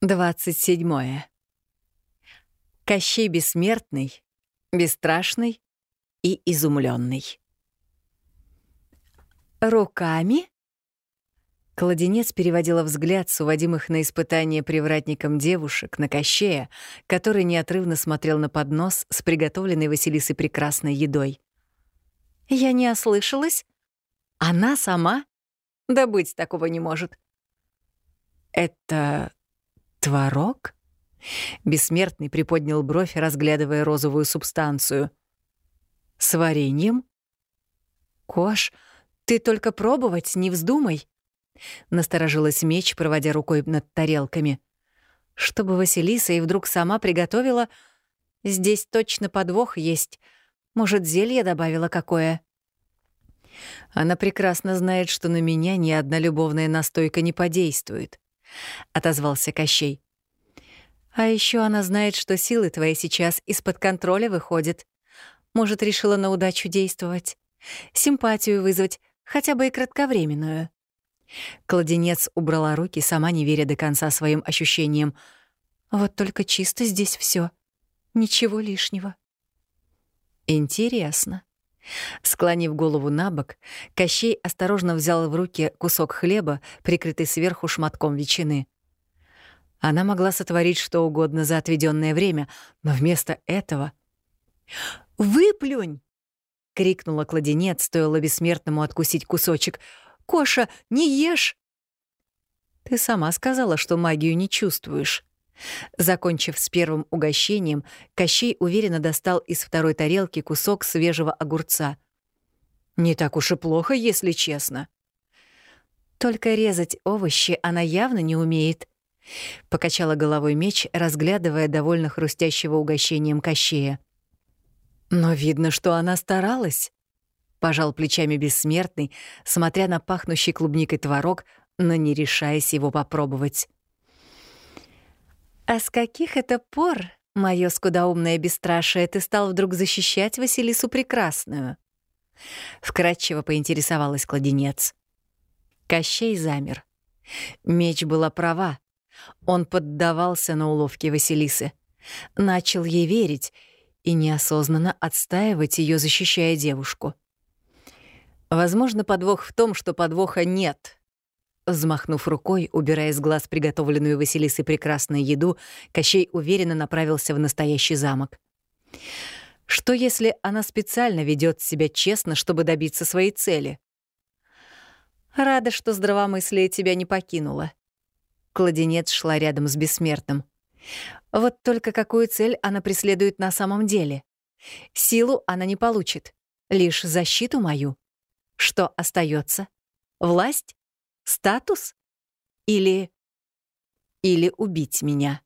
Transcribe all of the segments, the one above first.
27. Кощей бессмертный, бесстрашный и изумленный. «Руками?» Кладенец переводила взгляд с уводимых на испытание привратником девушек на Кощея, который неотрывно смотрел на поднос с приготовленной Василисой прекрасной едой. «Я не ослышалась? Она сама? Да быть такого не может». «Это Творог? Бессмертный приподнял бровь, разглядывая розовую субстанцию. С вареньем? Кош, ты только пробовать не вздумай. Насторожилась меч, проводя рукой над тарелками. Чтобы Василиса и вдруг сама приготовила, здесь точно подвох есть. Может, зелье добавила какое? Она прекрасно знает, что на меня ни одна любовная настойка не подействует. — отозвался Кощей. «А еще она знает, что силы твои сейчас из-под контроля выходят. Может, решила на удачу действовать. Симпатию вызвать, хотя бы и кратковременную». Кладенец убрала руки, сама не веря до конца своим ощущениям. «Вот только чисто здесь все, Ничего лишнего». «Интересно». Склонив голову на бок, Кощей осторожно взял в руки кусок хлеба, прикрытый сверху шматком ветчины. Она могла сотворить что угодно за отведенное время, но вместо этого... «Выплюнь!» — крикнула кладенец, стоило бессмертному откусить кусочек. «Коша, не ешь!» «Ты сама сказала, что магию не чувствуешь». Закончив с первым угощением, Кощей уверенно достал из второй тарелки кусок свежего огурца. «Не так уж и плохо, если честно». «Только резать овощи она явно не умеет», — покачала головой меч, разглядывая довольно хрустящего угощением Кощея. «Но видно, что она старалась», — пожал плечами бессмертный, смотря на пахнущий клубникой творог, но не решаясь его попробовать. «А с каких это пор, моё скудоумное бесстрашие, ты стал вдруг защищать Василису Прекрасную?» Вкратчиво поинтересовалась кладенец. Кощей замер. Меч была права. Он поддавался на уловки Василисы. Начал ей верить и неосознанно отстаивать ее, защищая девушку. Возможно, подвох в том, что подвоха нет — Взмахнув рукой, убирая с глаз приготовленную Василисой прекрасную еду, Кощей уверенно направился в настоящий замок. Что если она специально ведет себя честно, чтобы добиться своей цели? Рада, что здравомыслие тебя не покинуло. Кладенец шла рядом с бессмертным. Вот только какую цель она преследует на самом деле? Силу она не получит, лишь защиту мою. Что остается? Власть? Статус? Или... Или убить меня?»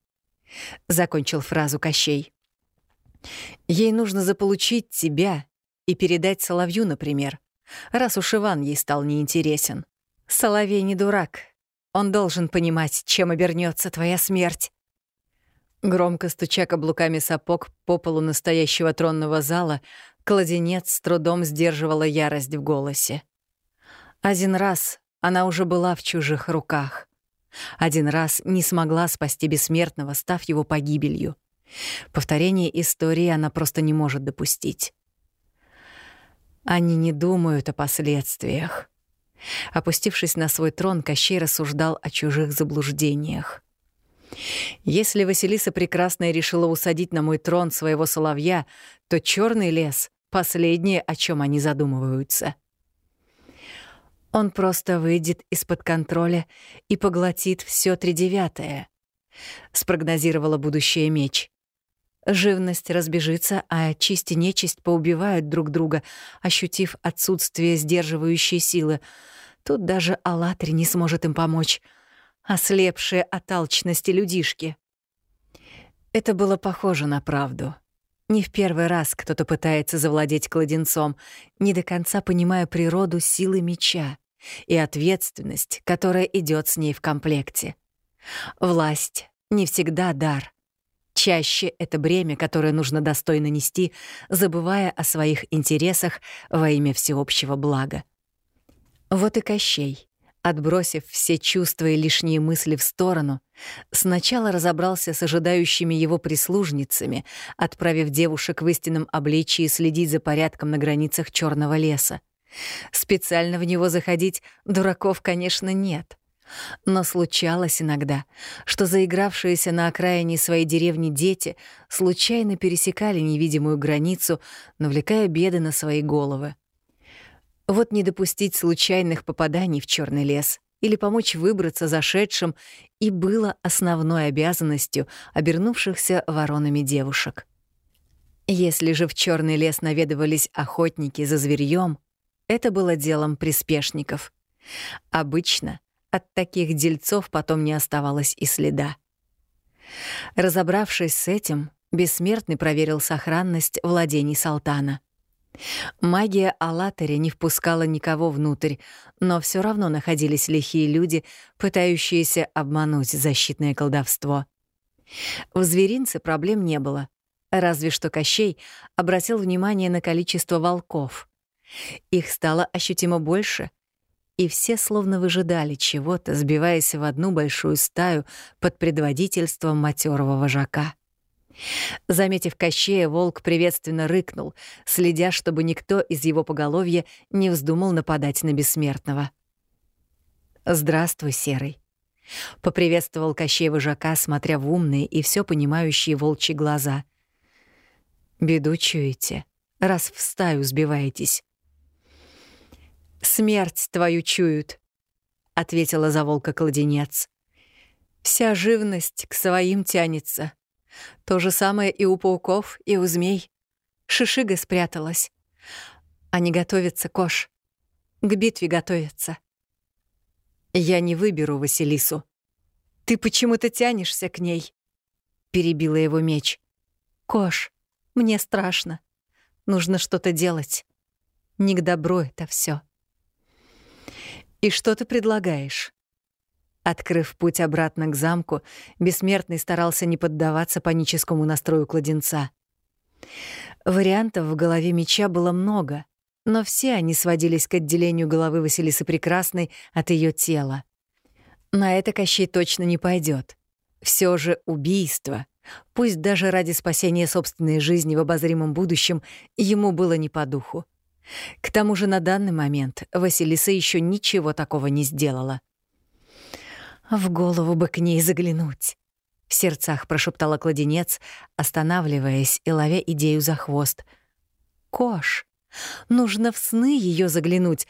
Закончил фразу Кощей. «Ей нужно заполучить тебя и передать Соловью, например, раз уж Иван ей стал неинтересен. Соловей не дурак. Он должен понимать, чем обернется твоя смерть». Громко стуча каблуками сапог по полу настоящего тронного зала, кладенец с трудом сдерживала ярость в голосе. Один раз она уже была в чужих руках. Один раз не смогла спасти бессмертного, став его погибелью. Повторение истории она просто не может допустить. Они не думают о последствиях. Опустившись на свой трон, Кощей рассуждал о чужих заблуждениях. Если Василиса Прекрасная решила усадить на мой трон своего соловья, то черный лес — последнее, о чем они задумываются. Он просто выйдет из-под контроля и поглотит все тридевятое. Спрогнозировала будущее меч. Живность разбежится, а честь и нечисть поубивают друг друга, ощутив отсутствие сдерживающей силы. Тут даже Аллатри не сможет им помочь. Ослепшие от алчности людишки. Это было похоже на правду. Не в первый раз кто-то пытается завладеть кладенцом, не до конца понимая природу силы меча и ответственность, которая идет с ней в комплекте. Власть не всегда дар. Чаще это бремя, которое нужно достойно нести, забывая о своих интересах во имя всеобщего блага. Вот и Кощей, Отбросив все чувства и лишние мысли в сторону, сначала разобрался с ожидающими его прислужницами, отправив девушек в истинном обличии следить за порядком на границах черного леса. Специально в него заходить дураков, конечно, нет. Но случалось иногда, что заигравшиеся на окраине своей деревни дети случайно пересекали невидимую границу, навлекая беды на свои головы. Вот не допустить случайных попаданий в черный лес или помочь выбраться зашедшим и было основной обязанностью обернувшихся воронами девушек. Если же в черный лес наведывались охотники за зверьем, это было делом приспешников. Обычно от таких дельцов потом не оставалось и следа. Разобравшись с этим, Бессмертный проверил сохранность владений Салтана — Магия Аллатари не впускала никого внутрь, но все равно находились лихие люди, пытающиеся обмануть защитное колдовство. В зверинце проблем не было, разве что Кощей обратил внимание на количество волков. Их стало ощутимо больше, и все словно выжидали чего-то, сбиваясь в одну большую стаю под предводительством матерого вожака. Заметив Кощея, волк приветственно рыкнул, следя, чтобы никто из его поголовья не вздумал нападать на бессмертного. «Здравствуй, Серый», — поприветствовал Кощей вожака, смотря в умные и все понимающие волчьи глаза. «Беду чуете, раз в стаю сбиваетесь». «Смерть твою чуют», — ответила за волка кладенец. «Вся живность к своим тянется». То же самое и у пауков, и у змей. Шишига спряталась. Они готовятся, Кош. К битве готовятся. Я не выберу Василису. Ты почему-то тянешься к ней. Перебила его меч. Кош, мне страшно. Нужно что-то делать. Не к добру это все. И что ты предлагаешь? Открыв путь обратно к замку, бессмертный старался не поддаваться паническому настрою кладенца. Вариантов в голове меча было много, но все они сводились к отделению головы Василисы Прекрасной от ее тела. На это Кощей точно не пойдет. Все же убийство, пусть даже ради спасения собственной жизни в обозримом будущем, ему было не по духу. К тому же на данный момент Василиса еще ничего такого не сделала. В голову бы к ней заглянуть. В сердцах прошептала кладенец, останавливаясь и ловя идею за хвост. «Кош, нужно в сны ее заглянуть.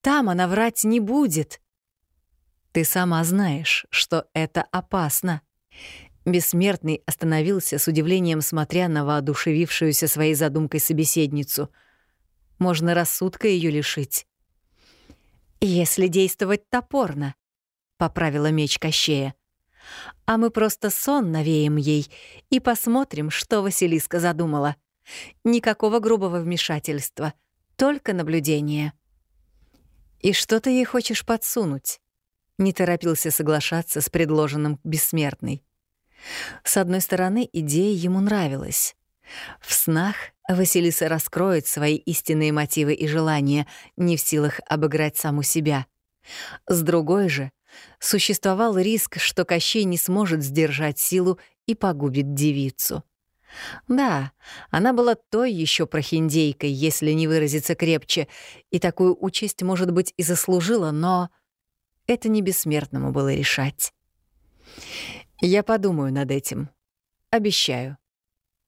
Там она врать не будет». «Ты сама знаешь, что это опасно». Бессмертный остановился с удивлением, смотря на воодушевившуюся своей задумкой собеседницу. «Можно рассудка ее лишить». «Если действовать топорно», поправила меч Кощея. А мы просто сон навеем ей и посмотрим, что Василиска задумала. Никакого грубого вмешательства, только наблюдение. И что ты ей хочешь подсунуть? Не торопился соглашаться с предложенным бессмертный. С одной стороны, идея ему нравилась. В снах Василиса раскроет свои истинные мотивы и желания, не в силах обыграть саму себя. С другой же, Существовал риск, что Кощей не сможет сдержать силу и погубит девицу. Да, она была той еще прохиндейкой, если не выразиться крепче, и такую участь, может быть, и заслужила, но это не бессмертному было решать. «Я подумаю над этим. Обещаю», —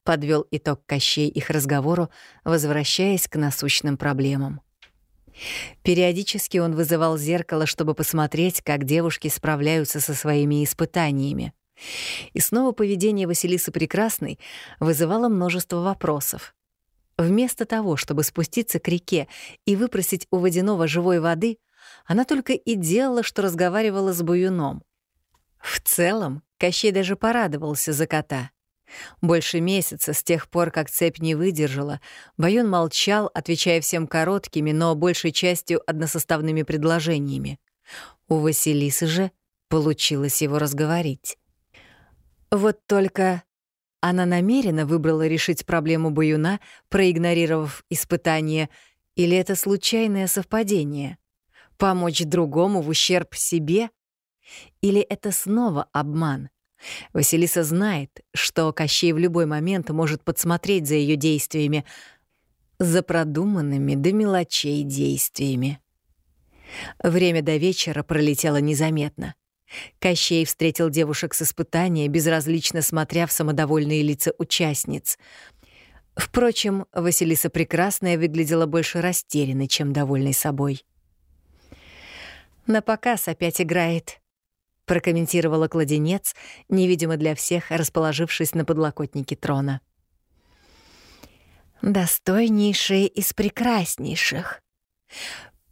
подвел итог Кощей их разговору, возвращаясь к насущным проблемам. Периодически он вызывал зеркало, чтобы посмотреть, как девушки справляются со своими испытаниями. И снова поведение Василисы Прекрасной вызывало множество вопросов. Вместо того, чтобы спуститься к реке и выпросить у водяного живой воды, она только и делала, что разговаривала с Буюном. В целом, Кощей даже порадовался за кота. Больше месяца с тех пор, как цепь не выдержала, Баюн молчал, отвечая всем короткими, но большей частью односоставными предложениями. У Василисы же получилось его разговорить. Вот только она намеренно выбрала решить проблему Баюна, проигнорировав испытание, или это случайное совпадение? Помочь другому в ущерб себе? Или это снова обман? Василиса знает, что Кощей в любой момент может подсмотреть за ее действиями, за продуманными до мелочей действиями. Время до вечера пролетело незаметно. Кощей встретил девушек с испытания, безразлично смотря в самодовольные лица участниц. Впрочем, Василиса Прекрасная выглядела больше растерянной, чем довольной собой. «На показ опять играет», — прокомментировала кладенец, невидимо для всех, расположившись на подлокотнике трона. «Достойнейшие из прекраснейших»,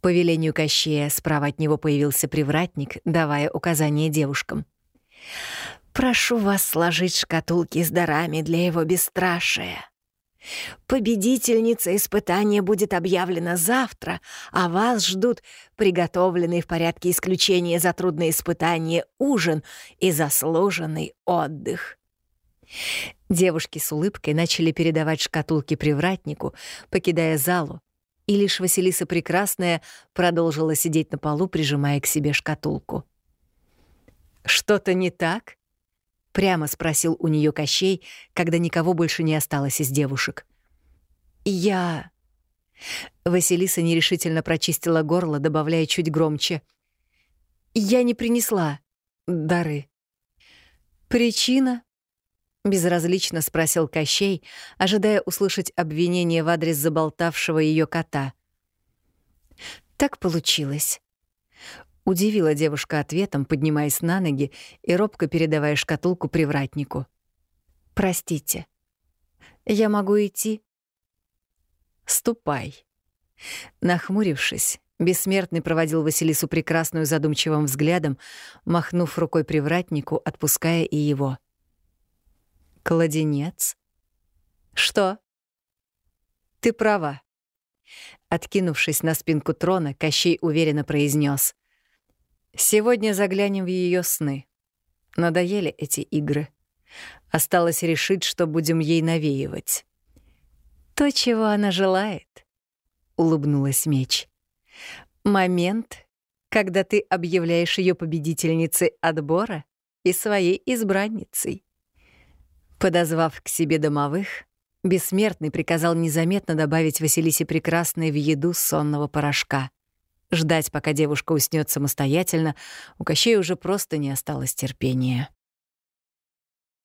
по велению Кощея справа от него появился привратник, давая указания девушкам. «Прошу вас сложить шкатулки с дарами для его бесстрашия. Победительница испытания будет объявлена завтра, а вас ждут приготовленный в порядке исключения за трудное испытание ужин и заслуженный отдых». Девушки с улыбкой начали передавать шкатулки привратнику, покидая залу, и лишь Василиса Прекрасная продолжила сидеть на полу, прижимая к себе шкатулку. «Что-то не так?» — прямо спросил у нее Кощей, когда никого больше не осталось из девушек. «Я...» Василиса нерешительно прочистила горло, добавляя чуть громче. «Я не принесла дары». «Причина?» Безразлично спросил Кощей, ожидая услышать обвинение в адрес заболтавшего ее кота. Так получилось. Удивила девушка ответом, поднимаясь на ноги и робко передавая шкатулку привратнику. «Простите. Я могу идти?» «Ступай». Нахмурившись, бессмертный проводил Василису прекрасную задумчивым взглядом, махнув рукой привратнику, отпуская и его. Кладенец? Что? Ты права. Откинувшись на спинку трона, Кощей уверенно произнес: Сегодня заглянем в ее сны. Надоели эти игры. Осталось решить, что будем ей навеивать. То, чего она желает, улыбнулась меч. Момент, когда ты объявляешь ее победительницей отбора и своей избранницей. Подозвав к себе домовых, Бессмертный приказал незаметно добавить Василисе Прекрасной в еду сонного порошка. Ждать, пока девушка уснет самостоятельно, у Кощея уже просто не осталось терпения.